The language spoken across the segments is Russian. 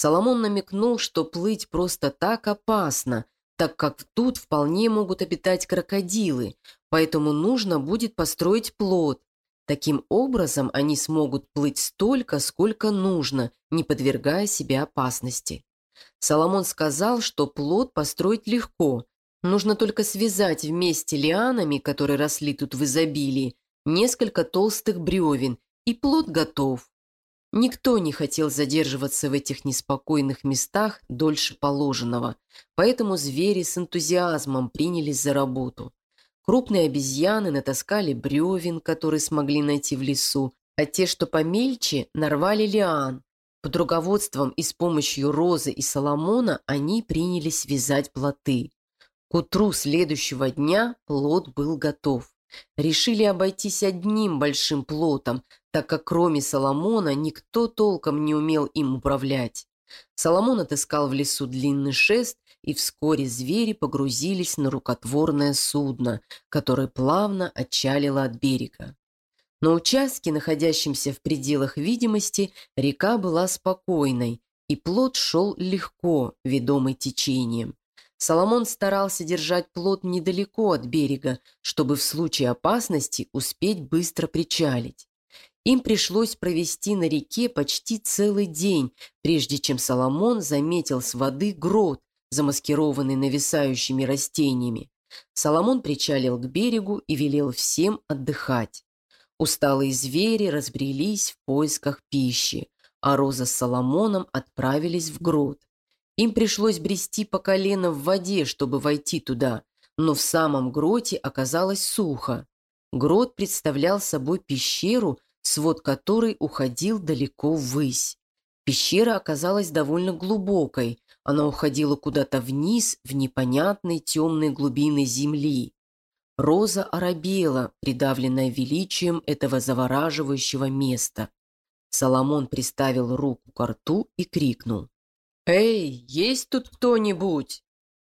Соломон намекнул, что плыть просто так опасно, так как тут вполне могут обитать крокодилы, поэтому нужно будет построить плот. Таким образом, они смогут плыть столько, сколько нужно, не подвергая себя опасности. Соломон сказал, что плот построить легко, нужно только связать вместе лианами, которые росли тут в изобилии, несколько толстых бревен, и плот готов. Никто не хотел задерживаться в этих неспокойных местах дольше положенного, поэтому звери с энтузиазмом принялись за работу. Крупные обезьяны натаскали бревен, которые смогли найти в лесу, а те, что помельче, нарвали лиан. Под руководством и с помощью Розы и Соломона они принялись вязать плоты. К утру следующего дня плот был готов. Решили обойтись одним большим плотом, так как кроме Соломона никто толком не умел им управлять. Соломон отыскал в лесу длинный шест, и вскоре звери погрузились на рукотворное судно, которое плавно отчалило от берега. На участке, находящемся в пределах видимости, река была спокойной, и плот шел легко, ведомый течением. Соломон старался держать плот недалеко от берега, чтобы в случае опасности успеть быстро причалить. Им пришлось провести на реке почти целый день, прежде чем Соломон заметил с воды грот, замаскированный нависающими растениями. Соломон причалил к берегу и велел всем отдыхать. Усталые звери разбрелись в поисках пищи, а Роза с Соломоном отправились в грот. Им пришлось брести по колено в воде, чтобы войти туда, но в самом гроте оказалось сухо. Грот представлял собой пещеру, свод которой уходил далеко ввысь. Пещера оказалась довольно глубокой, она уходила куда-то вниз в непонятной темной глубины земли. Роза оробела, придавленная величием этого завораживающего места. Соломон приставил руку к рту и крикнул. «Эй, есть тут кто-нибудь?»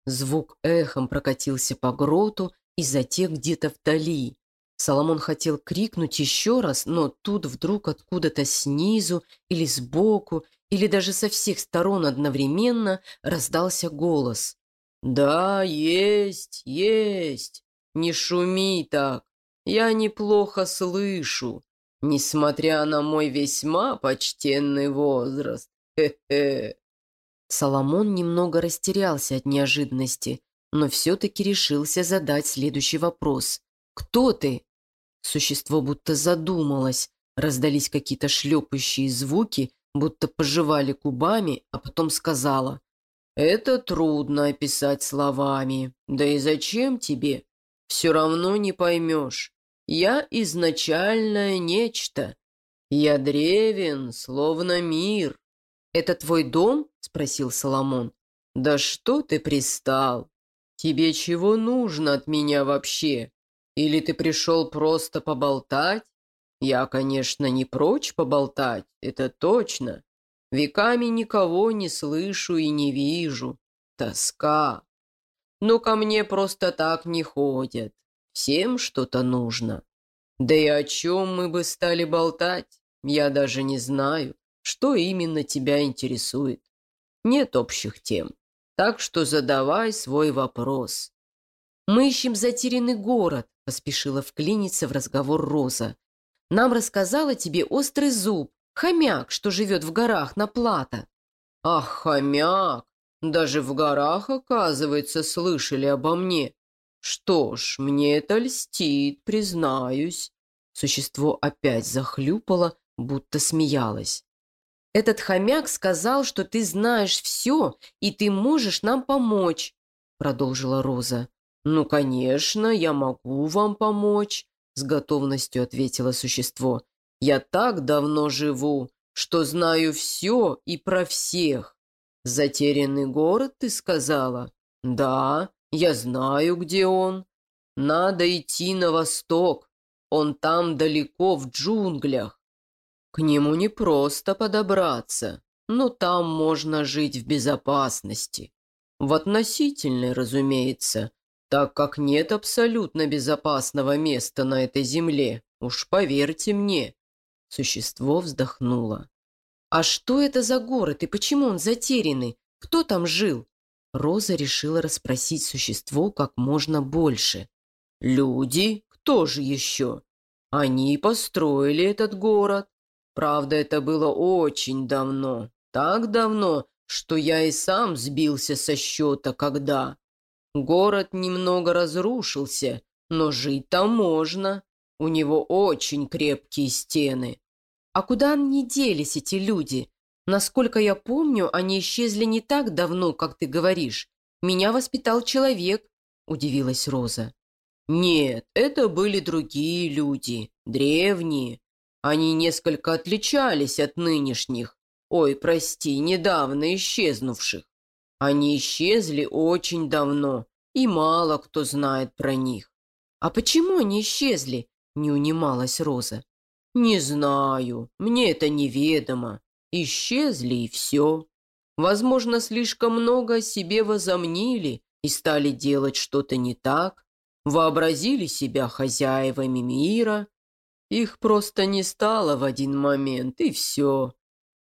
Звук эхом прокатился по гроту и затем где-то вдали. Соломон хотел крикнуть еще раз, но тут вдруг откуда-то снизу или сбоку, или даже со всех сторон одновременно раздался голос. «Да, есть, есть! Не шуми так! Я неплохо слышу, несмотря на мой весьма почтенный возраст. Хе-хе!» Соломон немного растерялся от неожиданности, но все-таки решился задать следующий вопрос. «Кто ты?» Существо будто задумалось, раздались какие-то шлепающие звуки, будто пожевали губами, а потом сказала. «Это трудно описать словами. Да и зачем тебе? Все равно не поймешь. Я изначальное нечто. Я древен, словно мир. «Это твой дом?» – спросил Соломон. «Да что ты пристал? Тебе чего нужно от меня вообще? Или ты пришел просто поболтать? Я, конечно, не прочь поболтать, это точно. Веками никого не слышу и не вижу. Тоска. Но ко мне просто так не ходят. Всем что-то нужно. Да и о чем мы бы стали болтать, я даже не знаю. Что именно тебя интересует? Нет общих тем. Так что задавай свой вопрос. «Мы ищем затерянный город», – поспешила вклиниться в разговор Роза. «Нам рассказала тебе острый зуб, хомяк, что живет в горах на плато». «Ах, хомяк! Даже в горах, оказывается, слышали обо мне. Что ж, мне это льстит, признаюсь». Существо опять захлюпало, будто смеялось. Этот хомяк сказал, что ты знаешь все, и ты можешь нам помочь», — продолжила Роза. «Ну, конечно, я могу вам помочь», — с готовностью ответило существо. «Я так давно живу, что знаю все и про всех. Затерянный город, ты сказала? Да, я знаю, где он. Надо идти на восток. Он там далеко в джунглях. К нему не просто подобраться, но там можно жить в безопасности. В относительной, разумеется, так как нет абсолютно безопасного места на этой земле, уж поверьте мне. Существо вздохнуло. «А что это за город и почему он затерянный? Кто там жил?» Роза решила расспросить существо как можно больше. «Люди? Кто же еще? Они построили этот город. Правда, это было очень давно. Так давно, что я и сам сбился со счета, когда. Город немного разрушился, но жить там можно. У него очень крепкие стены. А куда они делись, эти люди? Насколько я помню, они исчезли не так давно, как ты говоришь. Меня воспитал человек, удивилась Роза. Нет, это были другие люди, древние. Они несколько отличались от нынешних. Ой, прости, недавно исчезнувших. Они исчезли очень давно, и мало кто знает про них. А почему они исчезли? Не унималась Роза. Не знаю, мне это неведомо. Исчезли и все. Возможно, слишком много о себе возомнили и стали делать что-то не так. Вообразили себя хозяевами мира. Их просто не стало в один момент, и все.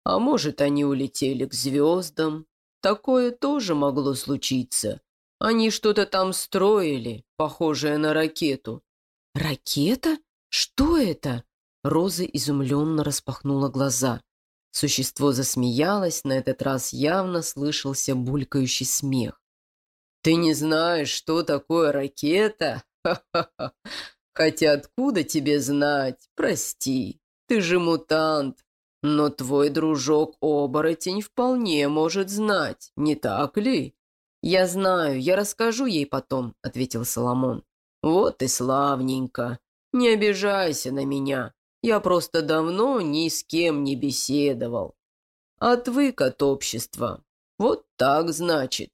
А может, они улетели к звездам. Такое тоже могло случиться. Они что-то там строили, похожее на ракету. «Ракета? Что это?» Роза изумленно распахнула глаза. Существо засмеялось, на этот раз явно слышался булькающий смех. «Ты не знаешь, что такое ракета? Ха-ха-ха! Хотя откуда тебе знать? Прости, ты же мутант. Но твой дружок-оборотень вполне может знать, не так ли?» «Я знаю, я расскажу ей потом», — ответил Соломон. «Вот и славненько. Не обижайся на меня. Я просто давно ни с кем не беседовал. Отвык от общества. Вот так, значит.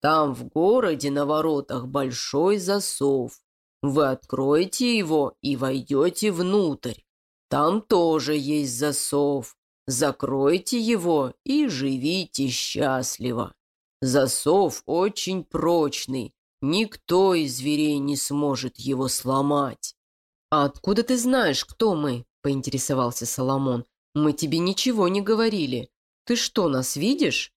Там в городе на воротах большой засов. Вы откроете его и войдете внутрь. Там тоже есть засов. Закройте его и живите счастливо. Засов очень прочный. Никто из зверей не сможет его сломать. «А откуда ты знаешь, кто мы?» – поинтересовался Соломон. «Мы тебе ничего не говорили. Ты что, нас видишь?»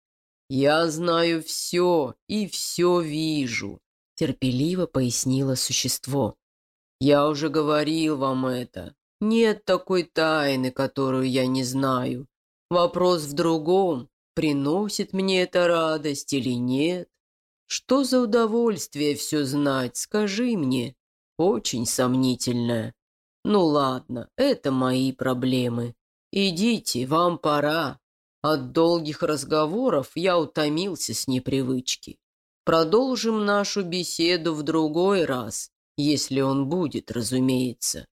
«Я знаю все и все вижу», – терпеливо пояснило существо. «Я уже говорил вам это. Нет такой тайны, которую я не знаю. Вопрос в другом, приносит мне это радость или нет. Что за удовольствие все знать, скажи мне очень сомнительная. Ну ладно, это мои проблемы. Идите, вам пора. От долгих разговоров я утомился с непривычки. Продолжим нашу беседу в другой раз, если он будет, разумеется.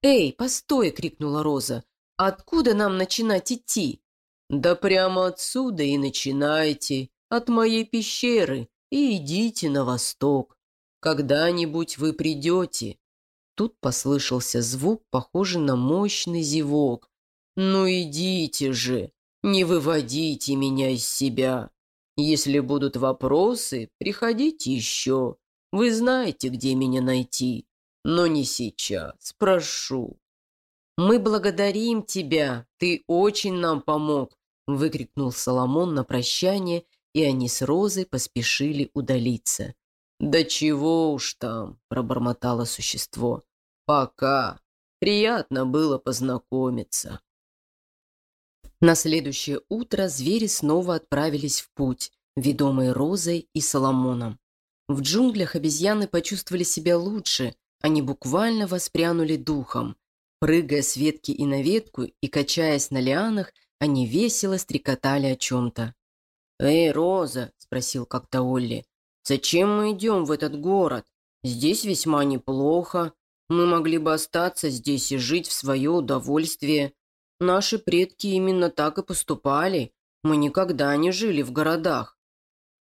«Эй, постой!» — крикнула Роза. «Откуда нам начинать идти?» «Да прямо отсюда и начинайте, от моей пещеры, и идите на восток. Когда-нибудь вы придете». Тут послышался звук, похожий на мощный зевок. «Ну идите же, не выводите меня из себя. Если будут вопросы, приходите еще. Вы знаете, где меня найти. Но не сейчас, прошу». «Мы благодарим тебя, ты очень нам помог», выкрикнул Соломон на прощание, и они с Розой поспешили удалиться. «Да чего уж там!» – пробормотало существо. «Пока. Приятно было познакомиться». На следующее утро звери снова отправились в путь, ведомые Розой и Соломоном. В джунглях обезьяны почувствовали себя лучше, они буквально воспрянули духом. Прыгая с ветки и на ветку и качаясь на лианах, они весело стрекотали о чем-то. «Эй, Роза!» – спросил как-то Олли. Зачем мы идем в этот город? Здесь весьма неплохо. Мы могли бы остаться здесь и жить в свое удовольствие. Наши предки именно так и поступали. Мы никогда не жили в городах.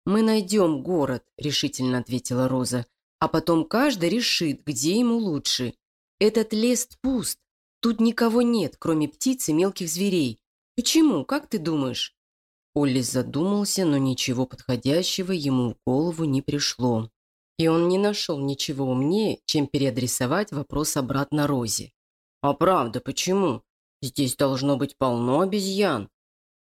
«Мы найдем город», – решительно ответила Роза. «А потом каждый решит, где ему лучше. Этот лес пуст. Тут никого нет, кроме птиц и мелких зверей. Почему, как ты думаешь?» Олли задумался, но ничего подходящего ему в голову не пришло. И он не нашел ничего умнее, чем переадресовать вопрос обратно Розе. «А правда, почему? Здесь должно быть полно обезьян.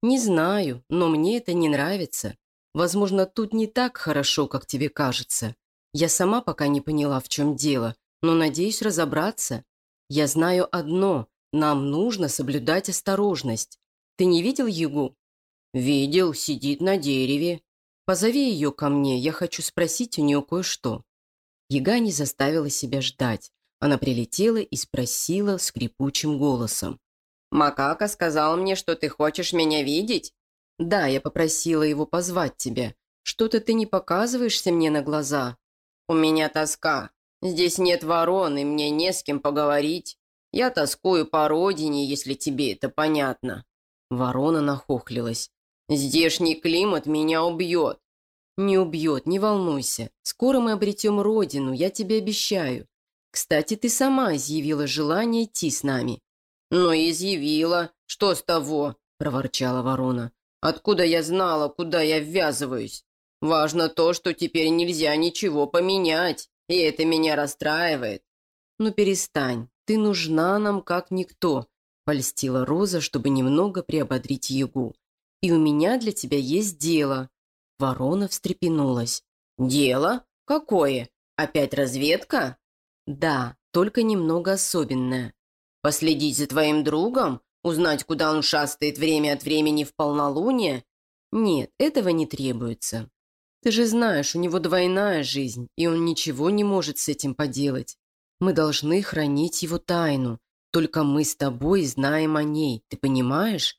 «Не знаю, но мне это не нравится. Возможно, тут не так хорошо, как тебе кажется. Я сама пока не поняла, в чем дело, но надеюсь разобраться. Я знаю одно – нам нужно соблюдать осторожность. Ты не видел Ягу?» «Видел, сидит на дереве. Позови ее ко мне, я хочу спросить у нее кое-что». Яга не заставила себя ждать. Она прилетела и спросила скрипучим голосом. «Макака сказал мне, что ты хочешь меня видеть?» «Да, я попросила его позвать тебя. Что-то ты не показываешься мне на глаза». «У меня тоска. Здесь нет ворон, и мне не с кем поговорить. Я тоскую по родине, если тебе это понятно». Ворона нахохлилась. «Здешний климат меня убьет». «Не убьет, не волнуйся. Скоро мы обретем родину, я тебе обещаю. Кстати, ты сама изъявила желание идти с нами». «Ну, изъявила. Что с того?» – проворчала ворона. «Откуда я знала, куда я ввязываюсь? Важно то, что теперь нельзя ничего поменять, и это меня расстраивает». «Ну, перестань. Ты нужна нам как никто», – польстила Роза, чтобы немного приободрить Ягу. «И у меня для тебя есть дело». Ворона встрепенулась. «Дело? Какое? Опять разведка?» «Да, только немного особенное. Последить за твоим другом? Узнать, куда он шастает время от времени в полнолуние? Нет, этого не требуется. Ты же знаешь, у него двойная жизнь, и он ничего не может с этим поделать. Мы должны хранить его тайну. Только мы с тобой знаем о ней, ты понимаешь?»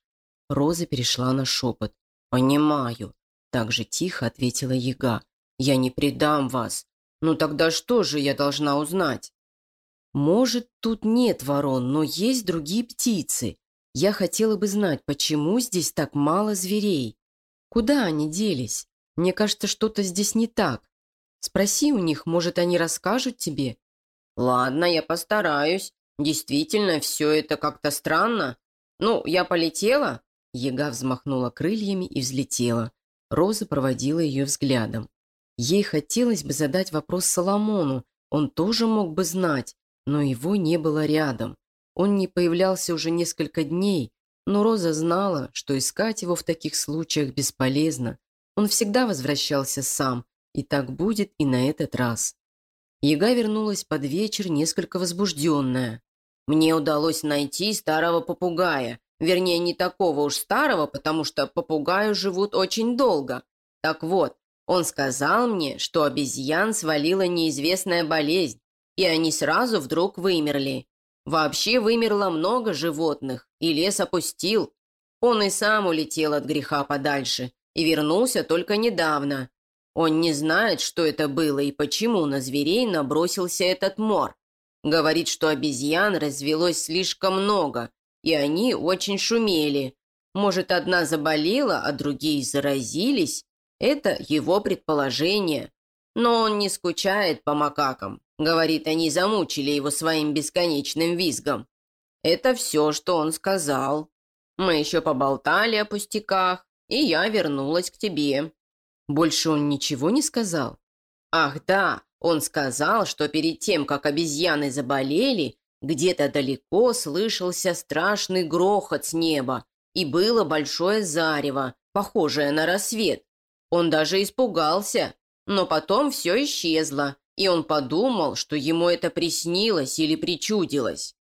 Роза перешла на шепот. «Понимаю», – так же тихо ответила яга. «Я не предам вас. Ну тогда что же я должна узнать? Может, тут нет ворон, но есть другие птицы. Я хотела бы знать, почему здесь так мало зверей. Куда они делись? Мне кажется, что-то здесь не так. Спроси у них, может, они расскажут тебе? Ладно, я постараюсь. Действительно, все это как-то странно. Ну, я полетела? Ега взмахнула крыльями и взлетела. Роза проводила ее взглядом. Ей хотелось бы задать вопрос Соломону, он тоже мог бы знать, но его не было рядом. Он не появлялся уже несколько дней, но Роза знала, что искать его в таких случаях бесполезно. Он всегда возвращался сам, и так будет и на этот раз. Яга вернулась под вечер несколько возбужденная. «Мне удалось найти старого попугая. Вернее, не такого уж старого, потому что попугаю живут очень долго. Так вот, он сказал мне, что обезьян свалила неизвестная болезнь, и они сразу вдруг вымерли. Вообще вымерло много животных, и лес опустил. Он и сам улетел от греха подальше и вернулся только недавно. Он не знает, что это было и почему на зверей набросился этот мор. Говорит, что обезьян развелось слишком много, и они очень шумели. Может, одна заболела, а другие заразились, это его предположение. Но он не скучает по макакам. Говорит, они замучили его своим бесконечным визгом. Это все, что он сказал. Мы еще поболтали о пустяках, и я вернулась к тебе. Больше он ничего не сказал? Ах да, он сказал, что перед тем, как обезьяны заболели, где-то далеко слышался страшный грохот с неба, и было большое зарево, похожее на рассвет. Он даже испугался, но потом все исчезло, и он подумал, что ему это приснилось или причудилось.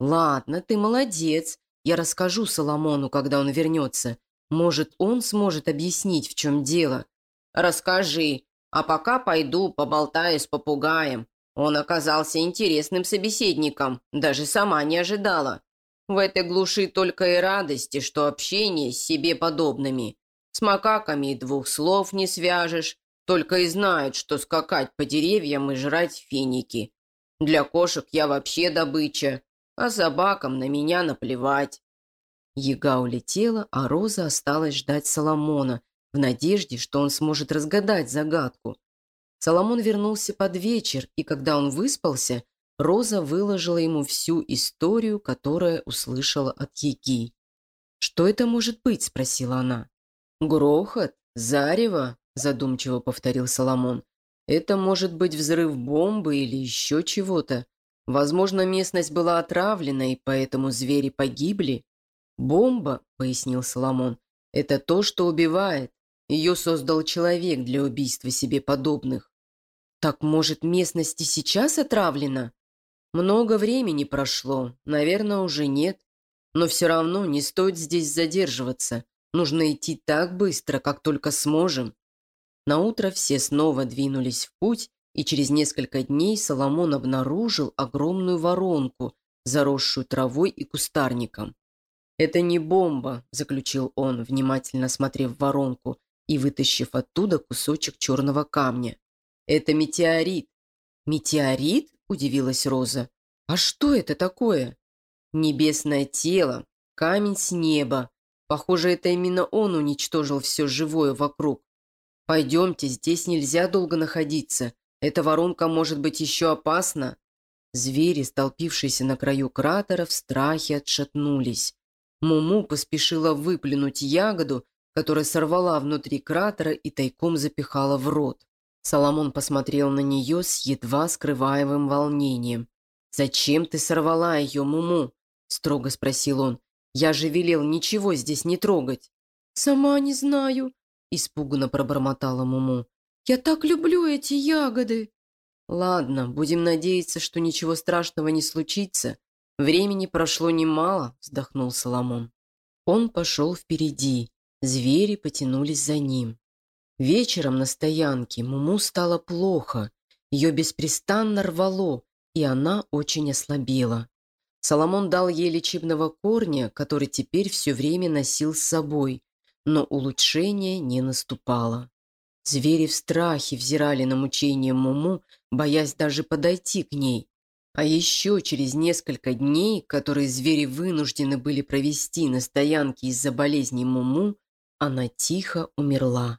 «Ладно, ты молодец. Я расскажу Соломону, когда он вернется. Может, он сможет объяснить, в чем дело. Расскажи, а пока пойду поболтаю с попугаем. Он оказался интересным собеседником, даже сама не ожидала. В этой глуши только и радости, что общение с себе подобными. С макаками двух слов не свяжешь, только и знают, что скакать по деревьям и жрать финики. Для кошек я вообще добыча, а собакам на меня наплевать». Яга улетела, а Роза осталась ждать Соломона в надежде, что он сможет разгадать загадку. Соломон вернулся под вечер, и когда он выспался, Роза выложила ему всю историю, которую услышала от Яги. «Что это может быть?» – спросила она. «Грохот? Зарево?» – задумчиво повторил Соломон. «Это может быть взрыв бомбы или еще чего-то. Возможно, местность была отравлена, и поэтому звери погибли». «Бомба», – пояснил Соломон, Это то, что убивает. Ее создал человек для убийства себе подобных. Так, может, местность и сейчас отравлена? Много времени прошло, наверное, уже нет. Но все равно не стоит здесь задерживаться. Нужно идти так быстро, как только сможем. Наутро все снова двинулись в путь, и через несколько дней Соломон обнаружил огромную воронку, заросшую травой и кустарником. «Это не бомба», – заключил он, внимательно смотрев воронку и вытащив оттуда кусочек черного камня. «Это метеорит». «Метеорит?» – удивилась Роза. «А что это такое?» «Небесное тело, камень с неба. Похоже, это именно он уничтожил все живое вокруг. Пойдемте, здесь нельзя долго находиться. Эта воронка может быть еще опасна». Звери, столпившиеся на краю кратера, в страхе отшатнулись. Муму поспешила выплюнуть ягоду, которая сорвала внутри кратера и тайком запихала в рот. Соломон посмотрел на нее с едва скрываемым волнением. «Зачем ты сорвала ее, Муму?» – строго спросил он. «Я же велел ничего здесь не трогать». «Сама не знаю», – испуганно пробормотала Муму. «Я так люблю эти ягоды». «Ладно, будем надеяться, что ничего страшного не случится. Времени прошло немало», – вздохнул Соломон. Он пошел впереди. Звери потянулись за ним. Вечером на стоянке Муму стало плохо. Ее беспрестанно рвало, и она очень ослабела. Соломон дал ей лечебного корня, который теперь все время носил с собой, но улучшение не наступало. Звери в страхе взирали на мучение Муму, боясь даже подойти к ней. А еще через несколько дней, которые звери вынуждены были провести на стоянке из-за болезни Муму, она тихо умерла.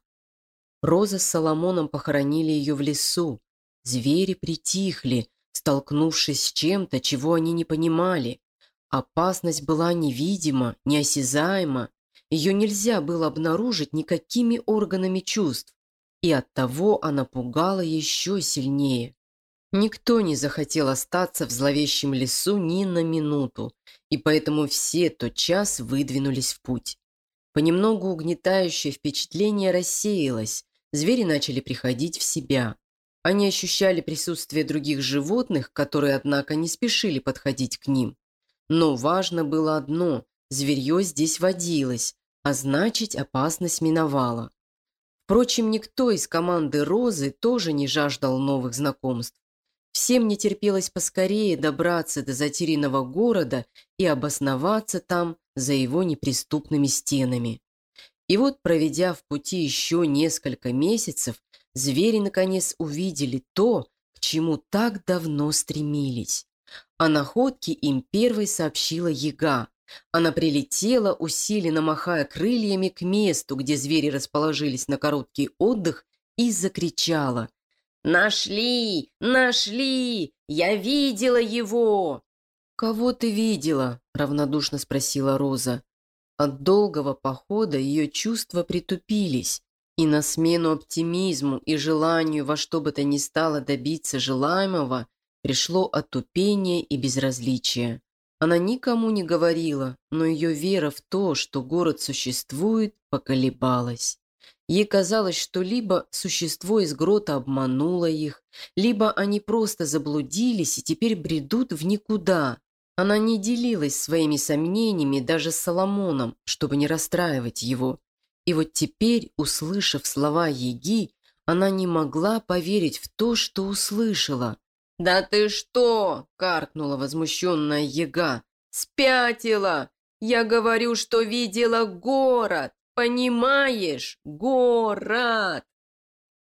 Роза с Соломоном похоронили ее в лесу. Звери притихли, столкнувшись с чем-то, чего они не понимали. Опасность была невидима, неосязаема. Ее нельзя было обнаружить никакими органами чувств. И оттого она пугала еще сильнее. Никто не захотел остаться в зловещем лесу ни на минуту, и поэтому все тот час выдвинулись в путь. Понемногу угнетающее впечатление рассеялось, звери начали приходить в себя. Они ощущали присутствие других животных, которые, однако, не спешили подходить к ним. Но важно было одно – зверье здесь водилось, а значит, опасность миновала. Впрочем, никто из команды «Розы» тоже не жаждал новых знакомств. Всем не терпелось поскорее добраться до затерянного города и обосноваться там за его неприступными стенами. И вот, проведя в пути еще несколько месяцев, звери наконец увидели то, к чему так давно стремились. О находке им первой сообщила яга. Она прилетела, усиленно махая крыльями к месту, где звери расположились на короткий отдых, и закричала. «Нашли! Нашли! Я видела его!» «Кого ты видела?» – равнодушно спросила Роза. От долгого похода ее чувства притупились, и на смену оптимизму и желанию во что бы то ни стало добиться желаемого пришло отупение и безразличие. Она никому не говорила, но ее вера в то, что город существует, поколебалась. Ей казалось, что либо существо из грота обмануло их, либо они просто заблудились и теперь бредут в никуда. Она не делилась своими сомнениями даже с Соломоном, чтобы не расстраивать его. И вот теперь, услышав слова Еги, она не могла поверить в то, что услышала. «Да ты что?» – каркнула возмущенная Ега. «Спятила! Я говорю, что видела город! Понимаешь? Город!»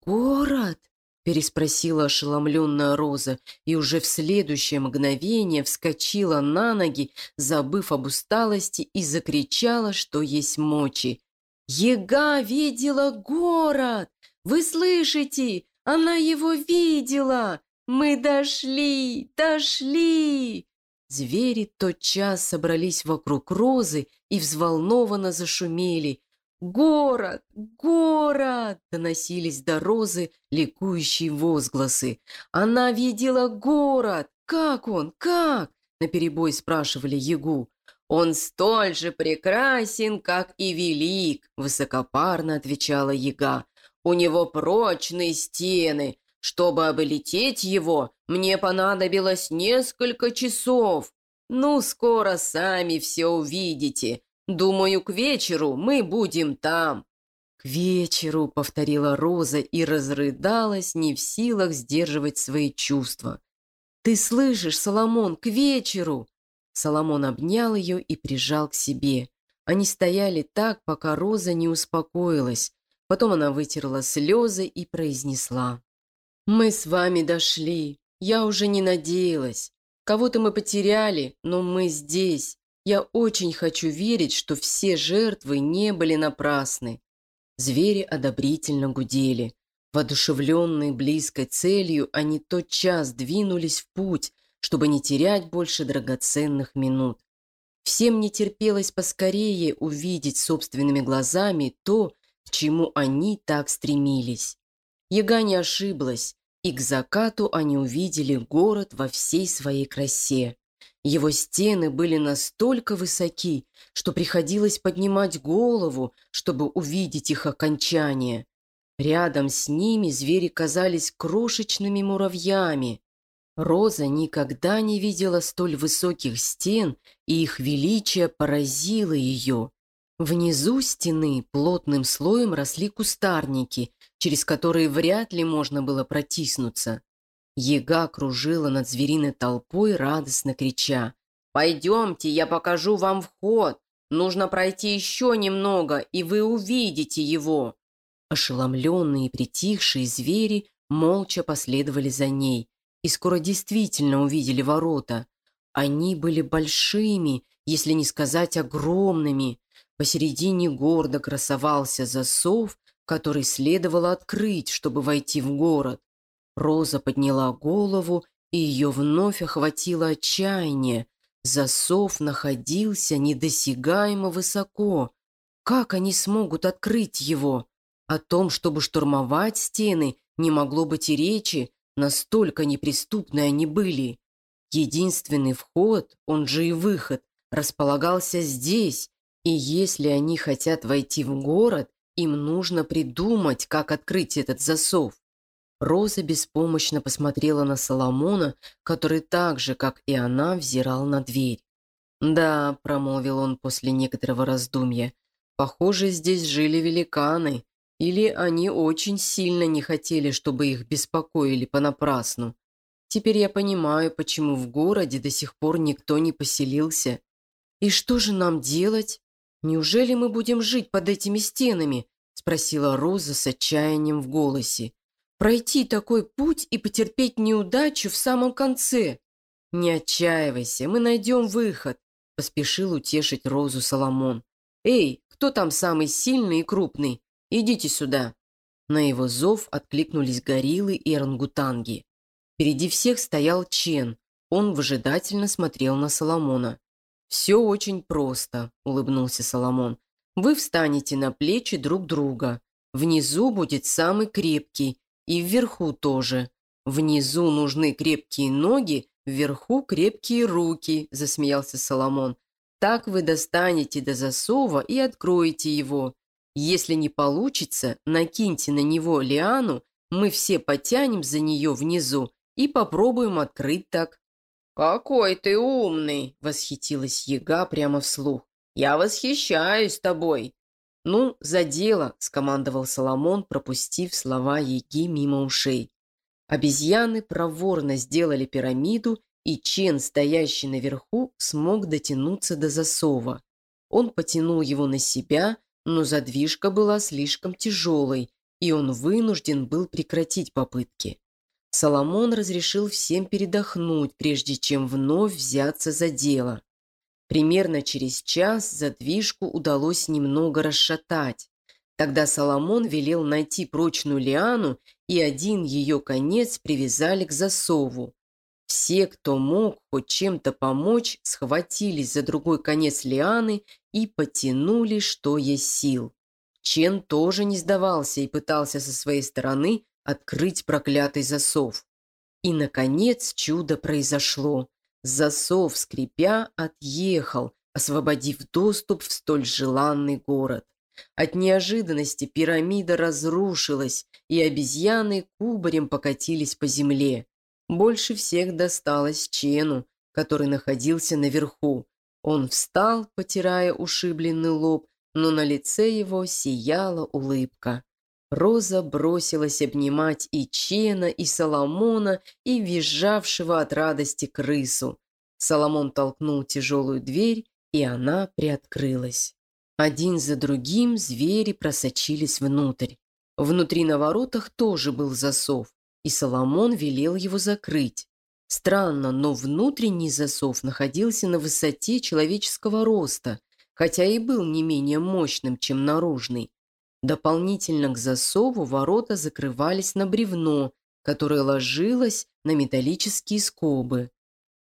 «Город?» – переспросила ошеломленная Роза и уже в следующее мгновение вскочила на ноги, забыв об усталости, и закричала, что есть мочи. «Ега видела город! Вы слышите? Она его видела! Мы дошли! Дошли!» Звери тотчас собрались вокруг розы и взволнованно зашумели. «Город! Город!» – доносились до Розы ликующие возгласы. «Она видела город! Как он? Как?» – наперебой спрашивали Ягу. Он столь же прекрасен, как и велик», — высокопарно отвечала яга. «У него прочные стены. Чтобы облететь его, мне понадобилось несколько часов. Ну, скоро сами все увидите. Думаю, к вечеру мы будем там». «К вечеру», — повторила Роза и разрыдалась, не в силах сдерживать свои чувства. «Ты слышишь, Соломон, к вечеру!» Соломон обнял ее и прижал к себе. Они стояли так, пока Роза не успокоилась. Потом она вытерла слезы и произнесла. «Мы с вами дошли. Я уже не надеялась. Кого-то мы потеряли, но мы здесь. Я очень хочу верить, что все жертвы не были напрасны». Звери одобрительно гудели. Воодушевленные близкой целью, они тотчас двинулись в путь, чтобы не терять больше драгоценных минут. Всем не терпелось поскорее увидеть собственными глазами то, к чему они так стремились. Яга не ошиблась, и к закату они увидели город во всей своей красе. Его стены были настолько высоки, что приходилось поднимать голову, чтобы увидеть их окончание. Рядом с ними звери казались крошечными муравьями. Роза никогда не видела столь высоких стен, и их величие поразило ее. Внизу стены плотным слоем росли кустарники, через которые вряд ли можно было протиснуться. Ега кружила над звериной толпой, радостно крича. «Пойдемте, я покажу вам вход. Нужно пройти еще немного, и вы увидите его». Ошеломленные и притихшие звери молча последовали за ней, и скоро действительно увидели ворота. Они были большими, если не сказать огромными. Посередине гордо красовался засов, который следовало открыть, чтобы войти в город. Роза подняла голову, и ее вновь охватило отчаяние. Засов находился недосягаемо высоко. Как они смогут открыть его? О том, чтобы штурмовать стены, не могло быть и речи, Настолько неприступны они были. Единственный вход, он же и выход, располагался здесь, и если они хотят войти в город, им нужно придумать, как открыть этот засов. Роза беспомощно посмотрела на Соломона, который так же, как и она, взирал на дверь. «Да», — промолвил он после некоторого раздумья, — «похоже, здесь жили великаны, или они очень сильно не хотели, чтобы их беспокоили понапрасну. Теперь я понимаю, почему в городе до сих пор никто не поселился. И что же нам делать? Неужели мы будем жить под этими стенами? Спросила Роза с отчаянием в голосе. Пройти такой путь и потерпеть неудачу в самом конце. Не отчаивайся, мы найдем выход, поспешил утешить Розу Соломон. Эй, кто там самый сильный и крупный? «Идите сюда!» На его зов откликнулись гориллы и орангутанги. Впереди всех стоял Чен. Он выжидательно смотрел на Соломона. «Все очень просто», — улыбнулся Соломон. «Вы встанете на плечи друг друга. Внизу будет самый крепкий, и вверху тоже. Внизу нужны крепкие ноги, вверху крепкие руки», — засмеялся Соломон. «Так вы достанете до засова и откроете его. Если не получится, накиньте на него лиану, мы все потянем за нее внизу и попробуем открыть так». «Какой ты умный!» – восхитилась яга прямо вслух. «Я восхищаюсь тобой!» «Ну, за дело!» – скомандовал Соломон, пропустив слова яги мимо ушей. Обезьяны проворно сделали пирамиду, и Чен, стоящий наверху, смог дотянуться до засова. Он потянул его на себя, но задвижка была слишком тяжелой, и он вынужден был прекратить попытки. Соломон разрешил всем передохнуть, прежде чем вновь взяться за дело. Примерно через час задвижку удалось немного расшатать. Тогда Соломон велел найти прочную лиану, и один ее конец привязали к засову. Все, кто мог хоть чем-то помочь, схватились за другой конец лианы и потянули, что есть сил. Чен тоже не сдавался и пытался со своей стороны открыть проклятый засов. И, наконец, чудо произошло. Засов, скрипя, отъехал, освободив доступ в столь желанный город. От неожиданности пирамида разрушилась, и обезьяны кубарем покатились по земле. Больше всех досталось Чену, который находился наверху. Он встал, потирая ушибленный лоб, но на лице его сияла улыбка. Роза бросилась обнимать и Чена, и Соломона, и визжавшего от радости крысу. Соломон толкнул тяжелую дверь, и она приоткрылась. Один за другим звери просочились внутрь. Внутри на воротах тоже был засов, и Соломон велел его закрыть. Странно, но внутренний засов находился на высоте человеческого роста, хотя и был не менее мощным, чем наружный. Дополнительно к засову ворота закрывались на бревно, которое ложилось на металлические скобы.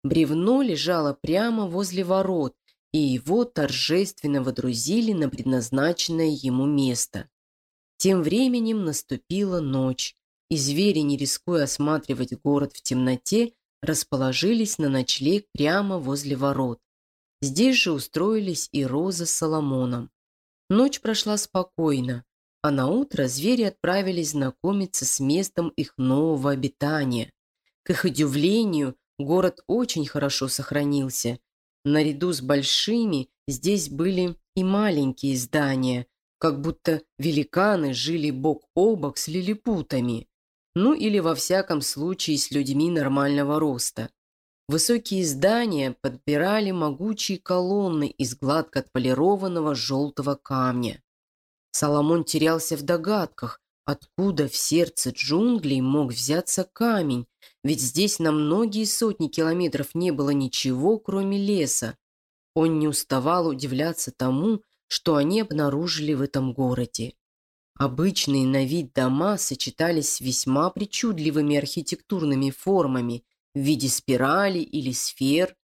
Бревно лежало прямо возле ворот, и его торжественно водрузили на предназначенное ему место. Тем временем наступила ночь, и звери, не рискуя осматривать город в темноте, расположились на ночлег прямо возле ворот. Здесь же устроились и Роза с Соломоном. Ночь прошла спокойно, а на утро звери отправились знакомиться с местом их нового обитания. К их удивлению, город очень хорошо сохранился – Наряду с большими здесь были и маленькие здания, как будто великаны жили бок о бок с лилипутами. Ну или во всяком случае с людьми нормального роста. Высокие здания подпирали могучие колонны из гладко отполированного желтого камня. Соломон терялся в догадках, откуда в сердце джунглей мог взяться камень, ведь здесь на многие сотни километров не было ничего, кроме леса. Он не уставал удивляться тому, что они обнаружили в этом городе. Обычные на вид дома сочетались с весьма причудливыми архитектурными формами в виде спирали или сфер.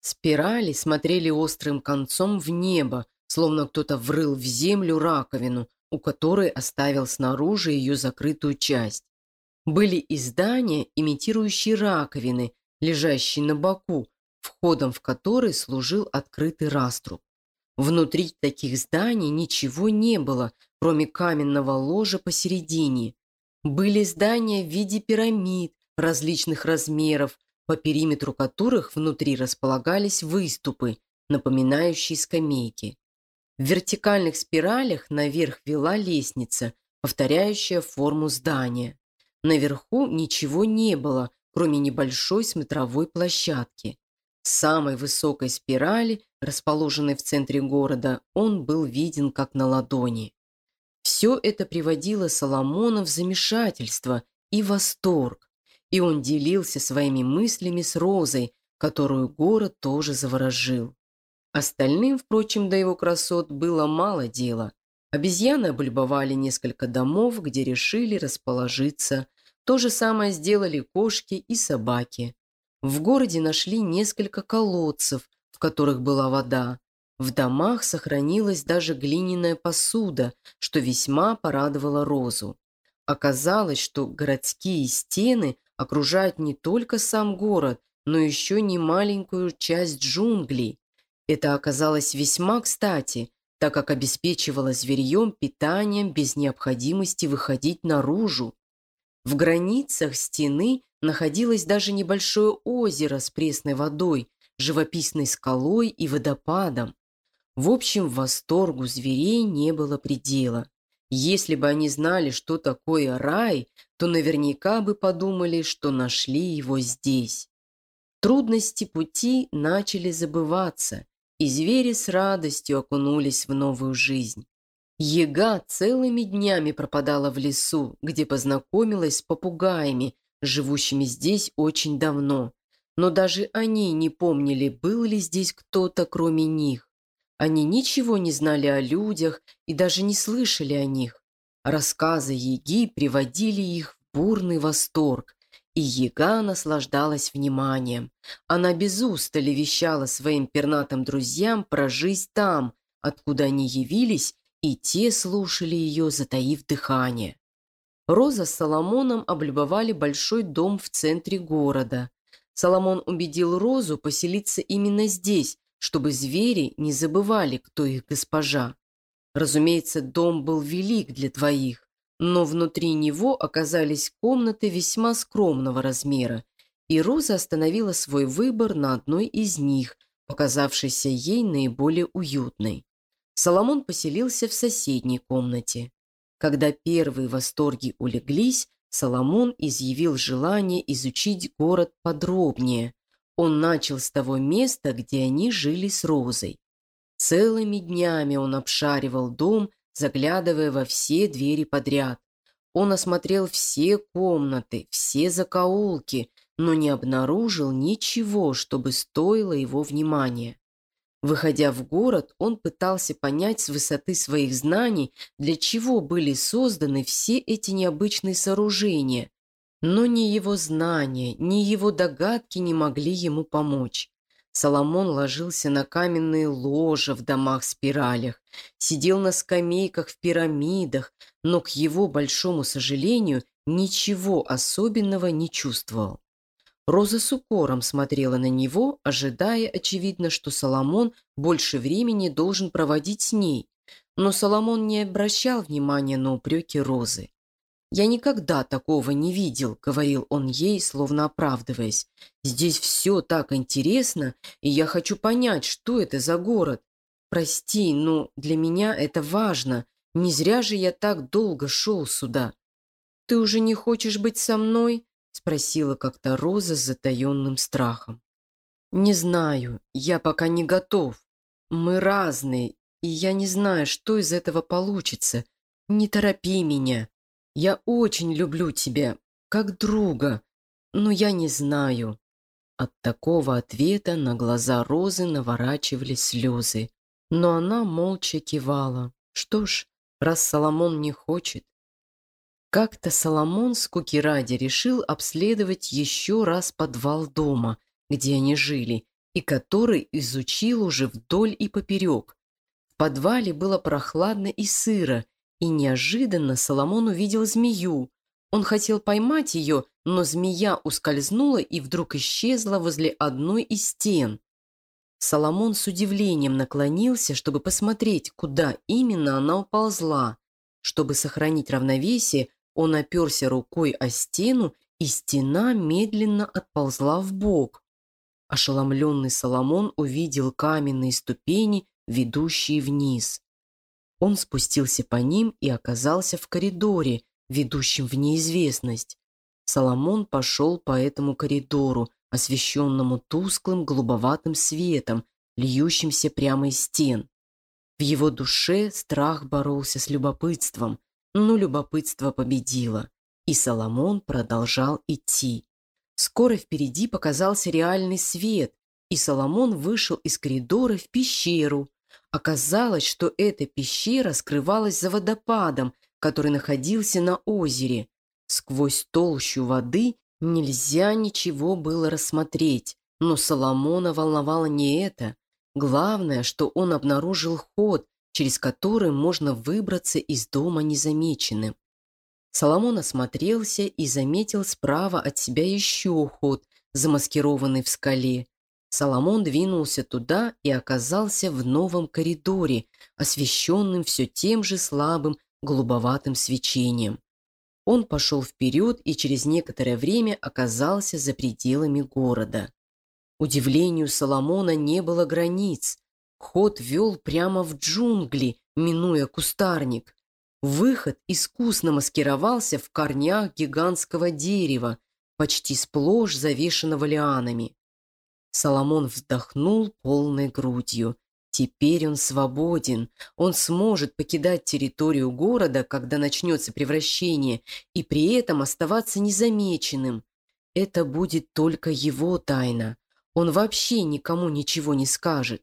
Спирали смотрели острым концом в небо, словно кто-то врыл в землю раковину, у которой оставил снаружи ее закрытую часть. Были издания, имитирующие раковины, лежащие на боку, входом в который служил открытый раструб. Внутри таких зданий ничего не было, кроме каменного ложа посередине. Были здания в виде пирамид различных размеров, по периметру которых внутри располагались выступы, напоминающие скамейки. В вертикальных спиралях наверх вела лестница, повторяющая форму здания. Наверху ничего не было, кроме небольшой смотровой площадки. С самой высокой спирали, расположенной в центре города, он был виден как на ладони. Все это приводило Соломона в замешательство и восторг, и он делился своими мыслями с Розой, которую город тоже заворожил. Остальным, впрочем, до его красот было мало дела. Обезьяны облюбовали несколько домов, где решили расположиться, то же самое сделали кошки и собаки. В городе нашли несколько колодцев, в которых была вода. В домах сохранилась даже глиняная посуда, что весьма порадовало Розу. Оказалось, что городские стены окружают не только сам город, но еще не маленькую часть джунглей. Это оказалось весьма кстати, так как обеспечивало зверьем питанием без необходимости выходить наружу. В границах стены находилось даже небольшое озеро с пресной водой, живописной скалой и водопадом. В общем, восторгу зверей не было предела. Если бы они знали, что такое рай, то наверняка бы подумали, что нашли его здесь. Трудности пути начали забываться, и звери с радостью окунулись в новую жизнь. Ега целыми днями пропадала в лесу, где познакомилась с попугаями, живущими здесь очень давно. Но даже они не помнили, был ли здесь кто-то кроме них. Они ничего не знали о людях и даже не слышали о них. Рассказы Еги приводили их в бурный восторг, и Ега наслаждалась вниманием. Она без устали вещала своим пернатым друзьям про жизнь там, откуда они явились и те слушали ее, затаив дыхание. Роза с Соломоном облюбовали большой дом в центре города. Соломон убедил Розу поселиться именно здесь, чтобы звери не забывали, кто их госпожа. Разумеется, дом был велик для твоих, но внутри него оказались комнаты весьма скромного размера, и Роза остановила свой выбор на одной из них, показавшейся ей наиболее уютной. Соломон поселился в соседней комнате. Когда первые восторги улеглись, Соломон изъявил желание изучить город подробнее. Он начал с того места, где они жили с Розой. Целыми днями он обшаривал дом, заглядывая во все двери подряд. Он осмотрел все комнаты, все закоулки, но не обнаружил ничего, чтобы стоило его внимания. Выходя в город, он пытался понять с высоты своих знаний, для чего были созданы все эти необычные сооружения. Но ни его знания, ни его догадки не могли ему помочь. Соломон ложился на каменные ложа в домах-спиралях, сидел на скамейках в пирамидах, но, к его большому сожалению, ничего особенного не чувствовал. Роза с укором смотрела на него, ожидая, очевидно, что Соломон больше времени должен проводить с ней. Но Соломон не обращал внимания на упреки Розы. «Я никогда такого не видел», — говорил он ей, словно оправдываясь. «Здесь все так интересно, и я хочу понять, что это за город. Прости, но для меня это важно. Не зря же я так долго шел сюда». «Ты уже не хочешь быть со мной?» Спросила как-то Роза с затаенным страхом. «Не знаю, я пока не готов. Мы разные, и я не знаю, что из этого получится. Не торопи меня. Я очень люблю тебя, как друга, но я не знаю». От такого ответа на глаза Розы наворачивались слезы, но она молча кивала. Что ж, раз Соломон не хочет, как-то Соломон скуки ради решил обследовать еще раз подвал дома, где они жили, и который изучил уже вдоль и поперек. В подвале было прохладно и сыро, и неожиданно Соломон увидел змею. Он хотел поймать ее, но змея ускользнула и вдруг исчезла возле одной из стен. Соломон с удивлением наклонился, чтобы посмотреть, куда именно она уползла. Чтобы сохранить равновесие, он оперся рукой о стену, и стена медленно отползла в бок. Ошеломленный Соломон увидел каменные ступени, ведущие вниз. Он спустился по ним и оказался в коридоре, ведущем в неизвестность. Соломон пошел по этому коридору, освещенному тусклым голубоватым светом, льющимся прямо из стен. В его душе страх боролся с любопытством, но любопытство победило, и Соломон продолжал идти. Скоро впереди показался реальный свет, и Соломон вышел из коридора в пещеру. Оказалось, что эта пещера скрывалась за водопадом, который находился на озере. Сквозь толщу воды нельзя ничего было рассмотреть, но Соломона волновало не это. Главное, что он обнаружил ход, через который можно выбраться из дома незамеченным. Соломон осмотрелся и заметил справа от себя еще ход, замаскированный в скале. Соломон двинулся туда и оказался в новом коридоре, освещенным все тем же слабым голубоватым свечением. Он пошел вперед и через некоторое время оказался за пределами города. Удивлению Соломона не было границ. Ход вел прямо в джунгли, минуя кустарник. Выход искусно маскировался в корнях гигантского дерева, почти сплошь завешенного лианами. Соломон вздохнул полной грудью. Теперь он свободен. Он сможет покидать территорию города, когда начнется превращение, и при этом оставаться незамеченным. Это будет только его тайна. Он вообще никому ничего не скажет.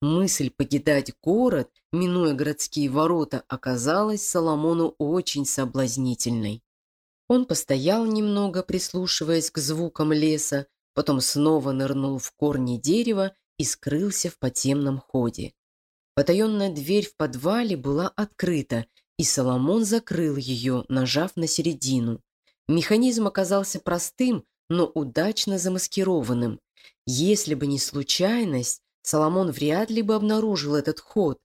Мысль покидать город, минуя городские ворота, оказалась Соломону очень соблазнительной. Он постоял немного, прислушиваясь к звукам леса, потом снова нырнул в корни дерева и скрылся в подземном ходе. Потаенная дверь в подвале была открыта, и Соломон закрыл ее, нажав на середину. Механизм оказался простым, но удачно замаскированным. Если бы не случайность, Соломон вряд ли бы обнаружил этот ход.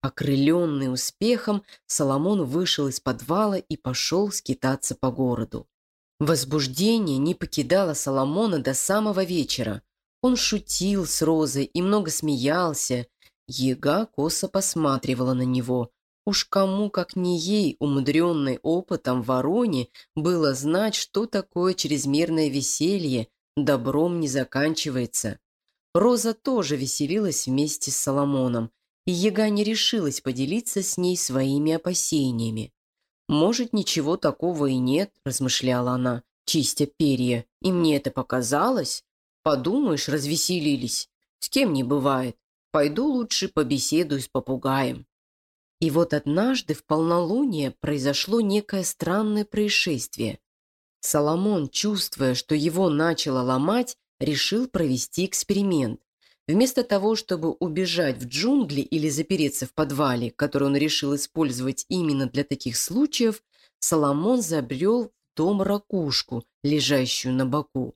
Окрыленный успехом, Соломон вышел из подвала и пошел скитаться по городу. Возбуждение не покидало Соломона до самого вечера. Он шутил с Розой и много смеялся. Ега косо посматривала на него. Уж кому, как не ей, умудренной опытом вороне, было знать, что такое чрезмерное веселье, добром не заканчивается. Роза тоже веселилась вместе с Соломоном, и Ега не решилась поделиться с ней своими опасениями. «Может, ничего такого и нет», – размышляла она, чистя перья. «И мне это показалось? Подумаешь, развеселились. С кем не бывает. Пойду лучше побеседую с попугаем». И вот однажды в полнолуние произошло некое странное происшествие. Соломон, чувствуя, что его начало ломать, решил провести эксперимент. Вместо того, чтобы убежать в джунгли или запереться в подвале, который он решил использовать именно для таких случаев, Соломон забрел в дом ракушку, лежащую на боку.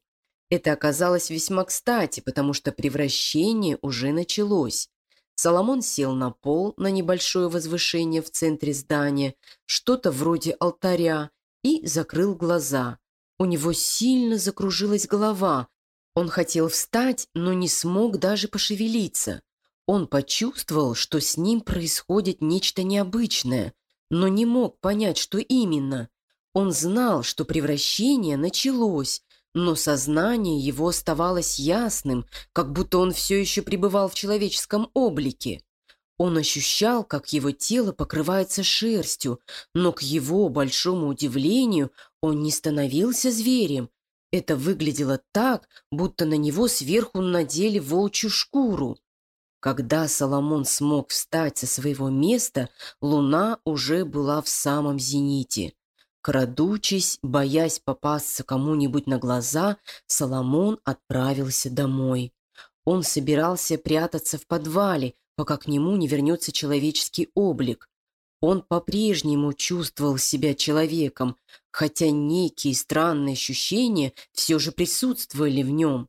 Это оказалось весьма кстати, потому что превращение уже началось. Соломон сел на пол на небольшое возвышение в центре здания, что-то вроде алтаря, и закрыл глаза. У него сильно закружилась голова, он хотел встать, но не смог даже пошевелиться. Он почувствовал, что с ним происходит нечто необычное, но не мог понять, что именно. Он знал, что превращение началось, но сознание его оставалось ясным, как будто он все еще пребывал в человеческом облике. Он ощущал, как его тело покрывается шерстью, но к его большому удивлению он не становился зверем, это выглядело так, будто на него сверху надели волчью шкуру. Когда Соломон смог встать со своего места, луна уже была в самом зените. Крадучись, боясь попасться кому-нибудь на глаза, Соломон отправился домой. Он собирался прятаться в подвале, пока к нему не вернется человеческий облик. Он по-прежнему чувствовал себя человеком, хотя некие странные ощущения все же присутствовали в нем.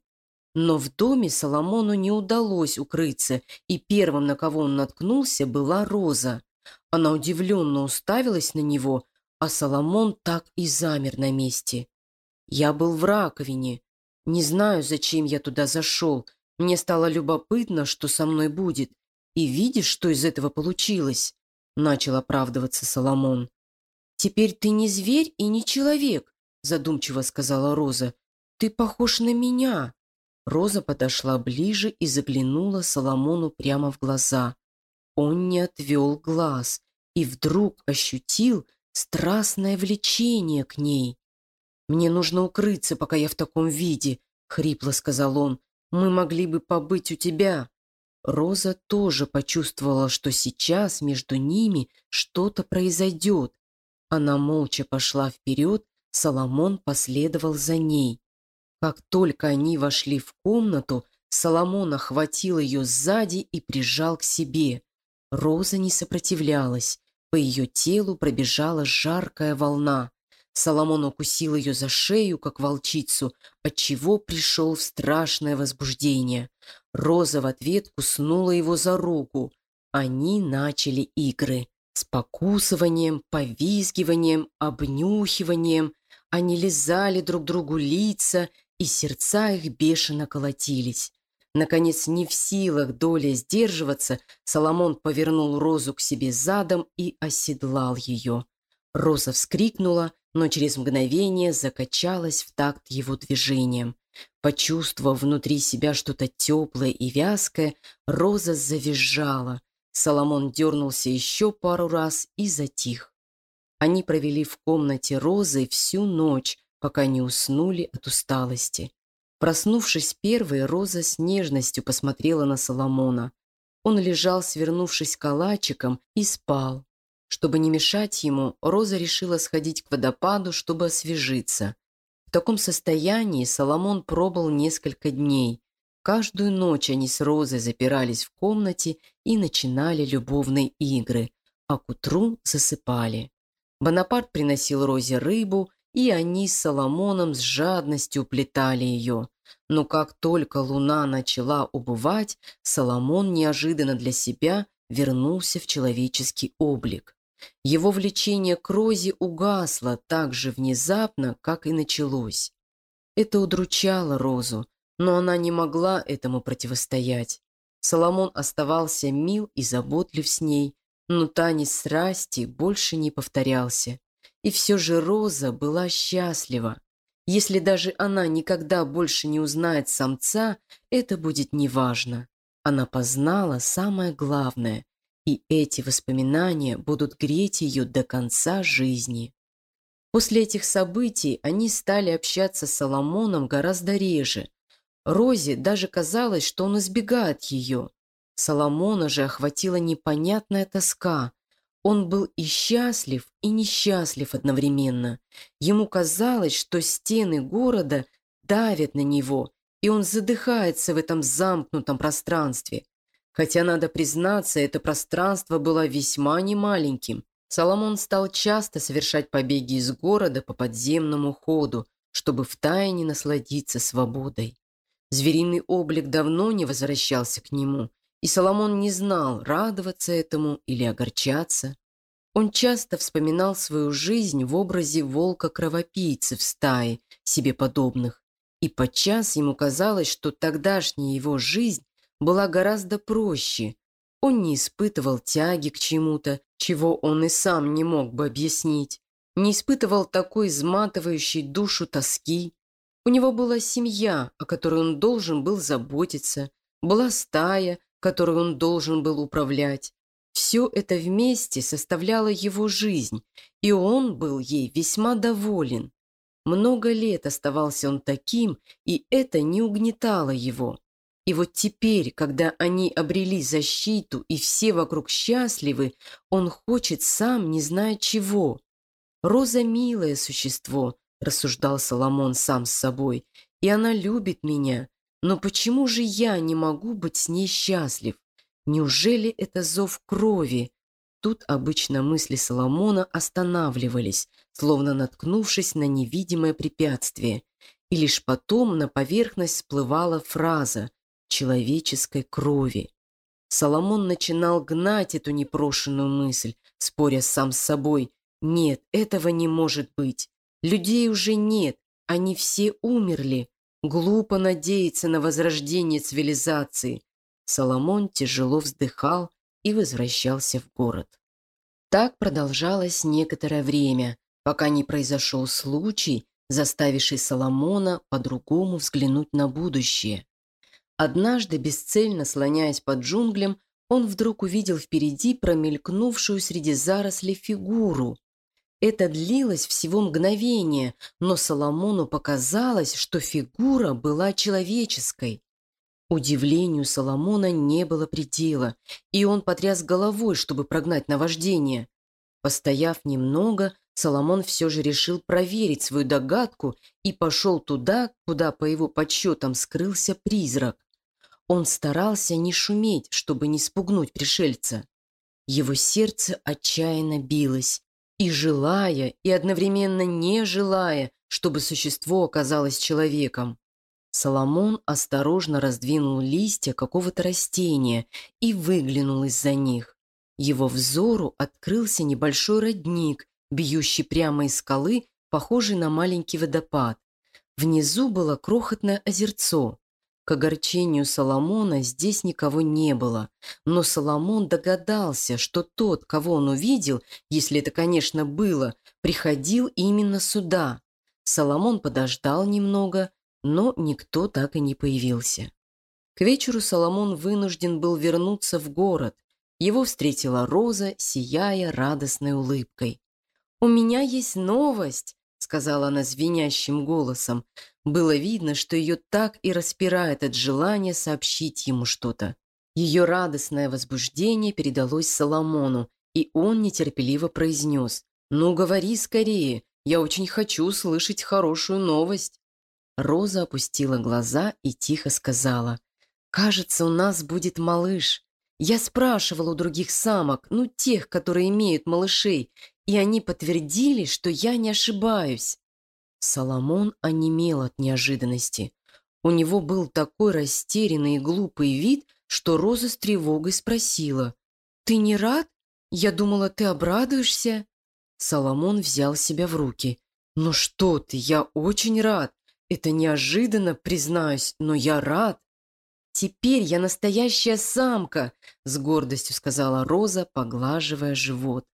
Но в доме Соломону не удалось укрыться, и первым, на кого он наткнулся, была Роза. Она удивленно уставилась на него, а Соломон так и замер на месте. «Я был в раковине. Не знаю, зачем я туда зашел. Мне стало любопытно, что со мной будет. И видишь, что из этого получилось?» Начал оправдываться Соломон. «Теперь ты не зверь и не человек», задумчиво сказала Роза. «Ты похож на меня». Роза подошла ближе и заглянула Соломону прямо в глаза. Он не отвел глаз и вдруг ощутил страстное влечение к ней. «Мне нужно укрыться, пока я в таком виде», — хрипло сказал он. «Мы могли бы побыть у тебя». Роза тоже почувствовала, что сейчас между ними что-то произойдет. Она молча пошла вперед, Соломон последовал за ней. Как только они вошли в комнату, Соломон охватил ее сзади и прижал к себе. Роза не сопротивлялась. По ее телу пробежала жаркая волна. Соломон укусил ее за шею, как волчицу, отчего пришел в страшное возбуждение. Роза в ответ куснула его за руку. Они начали игры. С покусыванием, повизгиванием, обнюхиванием. Они лизали друг другу лица, и сердца их бешено колотились. Наконец, не в силах доля сдерживаться, Соломон повернул Розу к себе задом и оседлал ее. Роза вскрикнула, но через мгновение закачалась в такт его движением. Почувствовав внутри себя что-то теплое и вязкое, Роза завизжала. Соломон дернулся еще пару раз и затих. Они провели в комнате Розы всю ночь, пока не уснули от усталости. Проснувшись первой, Роза с нежностью посмотрела на Соломона. Он лежал, свернувшись калачиком, и спал. Чтобы не мешать ему, Роза решила сходить к водопаду, чтобы освежиться. В таком состоянии Соломон пробыл несколько дней. Каждую ночь они с Розой запирались в комнате и начинали любовные игры, а к утру засыпали. Бонапарт приносил Розе рыбу, и они с Соломоном с жадностью уплетали ее. Но как только луна начала убывать, Соломон неожиданно для себя вернулся в человеческий облик. Его влечение к Розе угасло так же внезапно, как и началось. Это удручало Розу, но она не могла этому противостоять. Соломон оставался мил и заботлив с ней, но танец страсти больше не повторялся. И все же Роза была счастлива. Если даже она никогда больше не узнает самца, это будет неважно. Она познала самое главное, и эти воспоминания будут греть ее до конца жизни. После этих событий они стали общаться с Соломоном гораздо реже. Розе даже казалось, что он избегает ее. Соломона же охватила непонятная тоска. Он был и счастлив, и несчастлив одновременно. Ему казалось, что стены города давят на него, и он задыхается в этом замкнутом пространстве. Хотя, надо признаться, это пространство было весьма немаленьким. Соломон стал часто совершать побеги из города по подземному ходу, чтобы втайне насладиться свободой. Звериный облик давно не возвращался к нему, и Соломон не знал, радоваться этому или огорчаться. Он часто вспоминал свою жизнь в образе волка-кровопийцы в стае, себе подобных, и подчас ему казалось, что тогдашняя его жизнь была гораздо проще. Он не испытывал тяги к чему-то, чего он и сам не мог бы объяснить, не испытывал такой изматывающей душу тоски, у него была семья, о которой он должен был заботиться, была стая, которой он должен был управлять. Все это вместе составляло его жизнь, и он был ей весьма доволен. Много лет оставался он таким, и это не угнетало его. И вот теперь, когда они обрели защиту и все вокруг счастливы, он хочет сам не зная чего. Роза – милое существо, – рассуждал Соломон сам с собой. «И она любит меня. Но почему же я не могу быть с ней счастлив? Неужели это зов крови?» Тут обычно мысли Соломона останавливались, словно наткнувшись на невидимое препятствие. И лишь потом на поверхность всплывала фраза «человеческой крови». Соломон начинал гнать эту непрошенную мысль, споря сам с собой. «Нет, этого не может быть. Людей уже нет, они все умерли. Глупо надеяться на возрождение цивилизации. Соломон тяжело вздыхал и возвращался в город. Так продолжалось некоторое время, пока не произошел случай, заставивший Соломона по-другому взглянуть на будущее. Однажды, бесцельно слоняясь по джунглям, он вдруг увидел впереди промелькнувшую среди зарослей фигуру. Это длилось всего мгновение, но Соломону показалось, что фигура была человеческой. Удивлению Соломона не было предела, и он потряс головой, чтобы прогнать наваждение. Постояв немного, Соломон все же решил проверить свою догадку и пошел туда, куда, по его подсчетам, скрылся призрак. Он старался не шуметь, чтобы не спугнуть пришельца. Его сердце отчаянно билось, и желая, и одновременно не желая, чтобы существо оказалось человеком. Соломон осторожно раздвинул листья какого-то растения и выглянул из-за них. Его взору открылся небольшой родник, бьющий прямо из скалы, похожий на маленький водопад. Внизу было крохотное озерцо. К огорчению Соломона здесь никого не было, но Соломон догадался, что тот, кого он увидел, если это, конечно, было, приходил именно сюда. Соломон подождал немного, но никто так и не появился. К вечеру Соломон вынужден был вернуться в город. Его встретила Роза, сияя радостной улыбкой. «У меня есть новость!» — сказала она звенящим голосом. Было видно, что ее так и распирает от желания сообщить ему что-то. Ее радостное возбуждение передалось Соломону, и он нетерпеливо произнес «Ну, говори скорее, я очень хочу услышать хорошую новость». Роза опустила глаза и тихо сказала «Кажется, у нас будет малыш. Я спрашивала у других самок, ну, тех, которые имеют малышей, и они подтвердили, что я не ошибаюсь». Соломон онемел от неожиданности. У него был такой растерянный и глупый вид, что Роза с тревогой спросила. «Ты не рад? Я думала, ты обрадуешься». Соломон взял себя в руки. «Ну что ты, я очень рад. Это неожиданно, признаюсь, но я рад». «Теперь я настоящая самка», — с гордостью сказала Роза, поглаживая живот.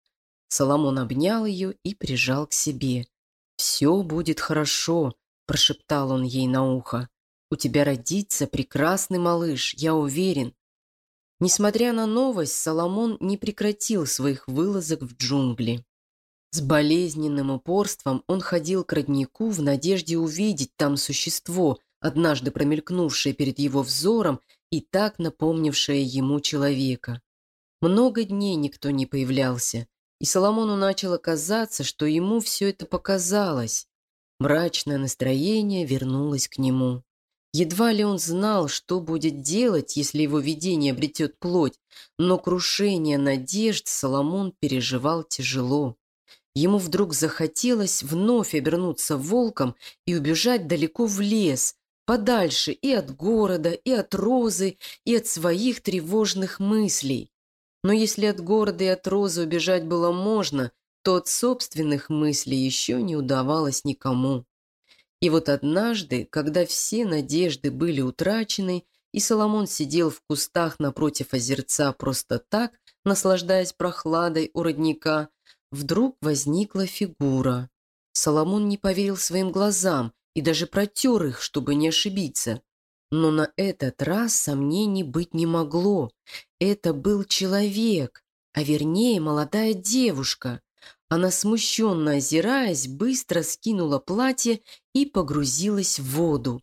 Соломон обнял ее и прижал к себе. «Все будет хорошо», — прошептал он ей на ухо. «У тебя родится прекрасный малыш, я уверен». Несмотря на новость, Соломон не прекратил своих вылазок в джунгли. С болезненным упорством он ходил к роднику в надежде увидеть там существо, однажды промелькнувшее перед его взором и так напомнившее ему человека. Много дней никто не появлялся, и Соломону начало казаться, что ему все это показалось. Мрачное настроение вернулось к нему. Едва ли он знал, что будет делать, если его видение обретет плоть, но крушение надежд Соломон переживал тяжело. Ему вдруг захотелось вновь обернуться волком и убежать далеко в лес, подальше и от города, и от розы, и от своих тревожных мыслей. Но если от города и от розы убежать было можно, то от собственных мыслей еще не удавалось никому. И вот однажды, когда все надежды были утрачены, и Соломон сидел в кустах напротив озерца просто так, наслаждаясь прохладой у родника, вдруг возникла фигура. Соломон не поверил своим глазам и даже протер их, чтобы не ошибиться. Но на этот раз сомнений быть не могло. Это был человек, а вернее молодая девушка. Она, смущенно озираясь, быстро скинула платье и погрузилась в воду.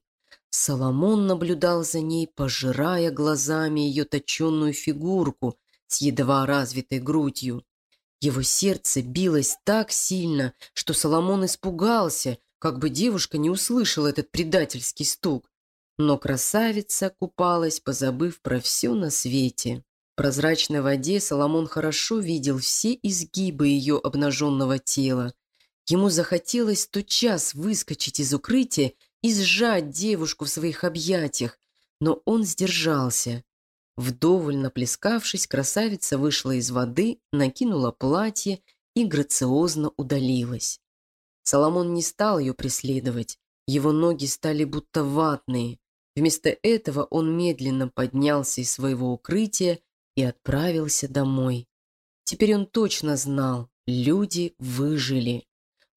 Соломон наблюдал за ней, пожирая глазами ее точенную фигурку с едва развитой грудью. Его сердце билось так сильно, что Соломон испугался, как бы девушка не услышала этот предательский стук. Но красавица купалась, позабыв про все на свете. В прозрачной воде Соломон хорошо видел все изгибы ее обнаженного тела. Ему захотелось тотчас выскочить из укрытия и сжать девушку в своих объятиях, но он сдержался. Вдоволь наплескавшись, красавица вышла из воды, накинула платье и грациозно удалилась. Соломон не стал ее преследовать. Его ноги стали будто ватные. Вместо этого он медленно поднялся из своего укрытия и отправился домой. Теперь он точно знал, люди выжили.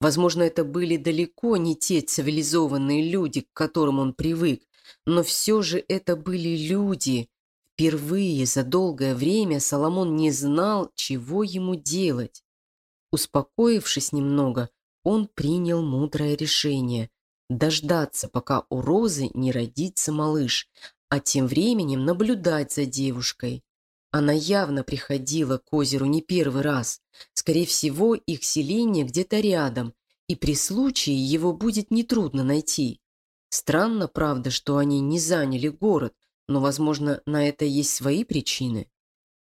Возможно, это были далеко не те цивилизованные люди, к которым он привык, но все же это были люди. Впервые за долгое время Соломон не знал, чего ему делать. Успокоившись немного, он принял мудрое решение дождаться, пока у Розы не родится малыш, а тем временем наблюдать за девушкой. Она явно приходила к озеру не первый раз. Скорее всего, их селение где-то рядом, и при случае его будет нетрудно найти. Странно, правда, что они не заняли город, но, возможно, на это есть свои причины.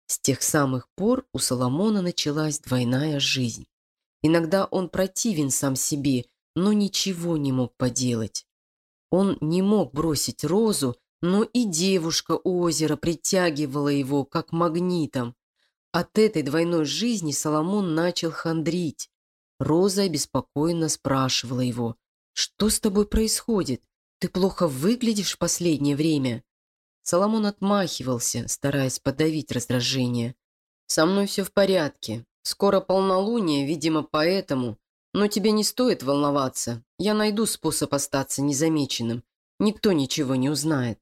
С тех самых пор у Соломона началась двойная жизнь. Иногда он противен сам себе но ничего не мог поделать. Он не мог бросить розу, но и девушка у озера притягивала его, как магнитом. От этой двойной жизни Соломон начал хандрить. Роза обеспокоенно спрашивала его, «Что с тобой происходит? Ты плохо выглядишь в последнее время?» Соломон отмахивался, стараясь подавить раздражение. «Со мной все в порядке. Скоро полнолуние, видимо, поэтому но тебе не стоит волноваться. Я найду способ остаться незамеченным. Никто ничего не узнает.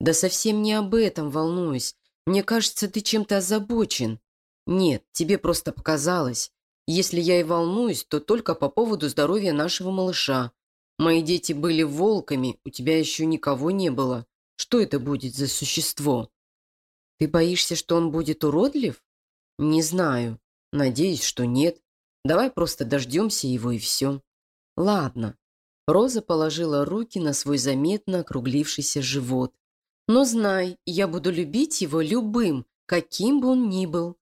Да совсем не об этом волнуюсь. Мне кажется, ты чем-то озабочен. Нет, тебе просто показалось. Если я и волнуюсь, то только по поводу здоровья нашего малыша. Мои дети были волками, у тебя еще никого не было. Что это будет за существо? Ты боишься, что он будет уродлив? Не знаю. Надеюсь, что нет. Давай просто дождемся его и все. Ладно. Роза положила руки на свой заметно округлившийся живот. Но знай, я буду любить его любым, каким бы он ни был.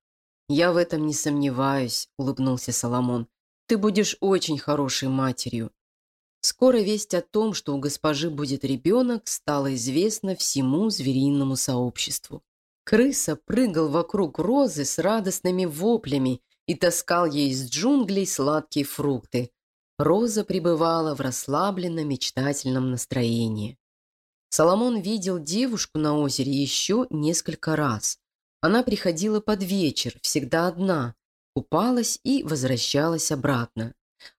Я в этом не сомневаюсь, улыбнулся Соломон. Ты будешь очень хорошей матерью. Скоро весть о том, что у госпожи будет ребенок, стала известна всему звериному сообществу. Крыса прыгал вокруг розы с радостными воплями и таскал ей из джунглей сладкие фрукты. Роза пребывала в расслабленном мечтательном настроении. Соломон видел девушку на озере еще несколько раз. Она приходила под вечер, всегда одна, купалась и возвращалась обратно.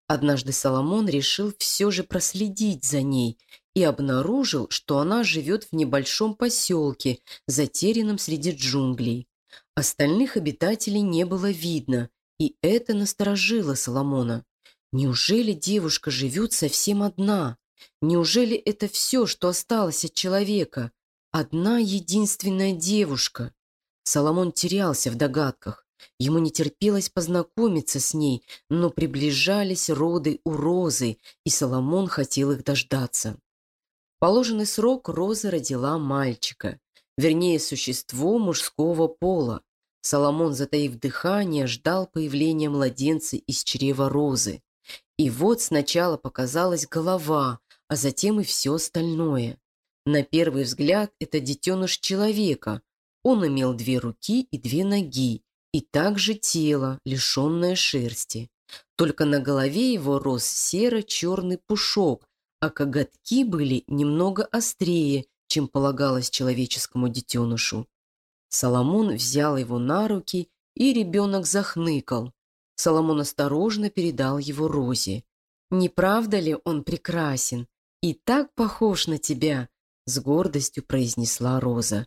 Однажды Соломон решил все же проследить за ней и обнаружил, что она живет в небольшом поселке, затерянном среди джунглей. Остальных обитателей не было видно, и это насторожило Соломона. Неужели девушка живет совсем одна? Неужели это все, что осталось от человека? Одна единственная девушка. Соломон терялся в догадках. Ему не терпелось познакомиться с ней, но приближались роды у Розы, и Соломон хотел их дождаться. В положенный срок Роза родила мальчика, вернее, существо мужского пола. Соломон, затаив дыхание, ждал появления младенца из чрева Розы. И вот сначала показалась голова, а затем и все остальное. На первый взгляд это детеныш человека. Он имел две руки и две ноги, и также тело, лишенное шерсти. Только на голове его рос серо-черный пушок, а коготки были немного острее, чем полагалось человеческому детенышу. Соломон взял его на руки, и ребенок захныкал. Соломон осторожно передал его Розе. «Не правда ли он прекрасен? И так похож на тебя!» С гордостью произнесла Роза.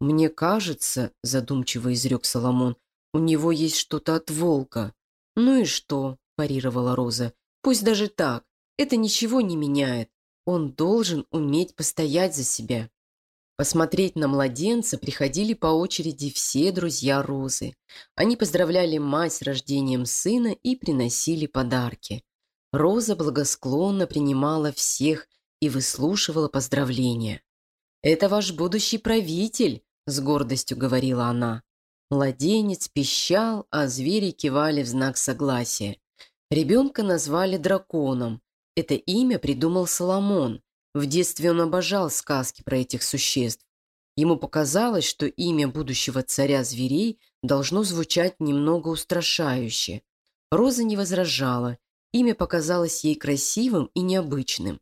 «Мне кажется, — задумчиво изрек Соломон, у него есть что-то от волка. Ну и что? парировала Роза. Пусть даже так. Это ничего не меняет. Он должен уметь постоять за себя. Посмотреть на младенца приходили по очереди все друзья Розы. Они поздравляли мать с рождением сына и приносили подарки. Роза благосклонно принимала всех и выслушивала поздравления. «Это ваш будущий правитель», – с гордостью говорила она. Младенец пищал, а звери кивали в знак согласия. Ребенка назвали драконом. Это имя придумал Соломон. В детстве он обожал сказки про этих существ. Ему показалось, что имя будущего царя зверей должно звучать немного устрашающе. Роза не возражала. Имя показалось ей красивым и необычным.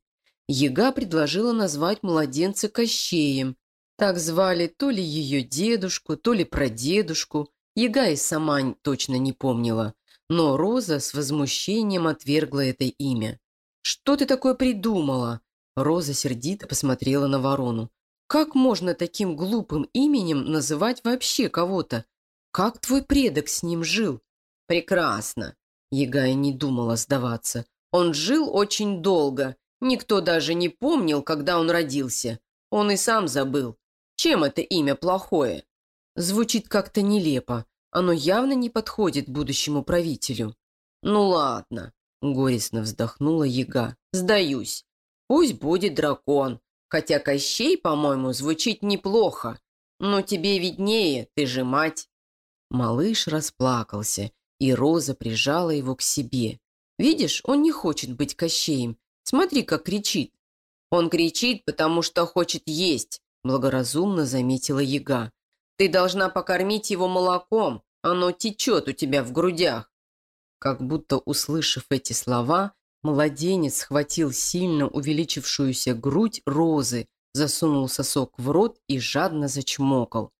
Ега предложила назвать младенца Кощеем, так звали то ли ее дедушку, то ли прадедушку. Яга и сама точно не помнила. Но Роза с возмущением отвергла это имя. «Что ты такое придумала?» Роза сердито посмотрела на ворону. «Как можно таким глупым именем называть вообще кого-то? Как твой предок с ним жил?» «Прекрасно!» Яга и не думала сдаваться. «Он жил очень долго. Никто даже не помнил, когда он родился. Он и сам забыл. Чем это имя плохое? Звучит как-то нелепо. Оно явно не подходит будущему правителю. Ну ладно, горестно вздохнула яга. Сдаюсь. Пусть будет дракон. Хотя Кощей, по-моему, звучит неплохо. Но тебе виднее, ты же мать. Малыш расплакался, и Роза прижала его к себе. Видишь, он не хочет быть Кощеем. Смотри, как кричит. Он кричит, потому что хочет есть, благоразумно заметила яга. «Ты должна покормить его молоком, оно течет у тебя в грудях». Как будто услышав эти слова, младенец схватил сильно увеличившуюся грудь розы, засунул сосок в рот и жадно зачмокал.